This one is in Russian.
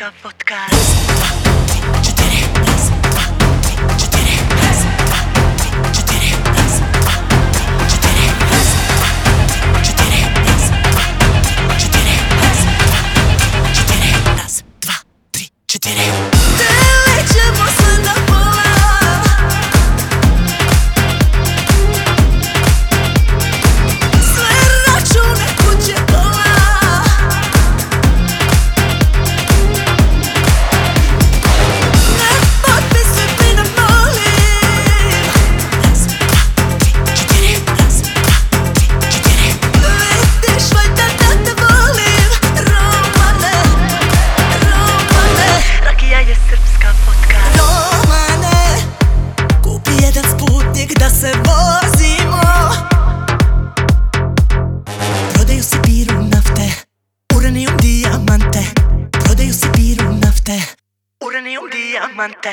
Raz, dwa, tri, čtyři. Lećemo un diamante.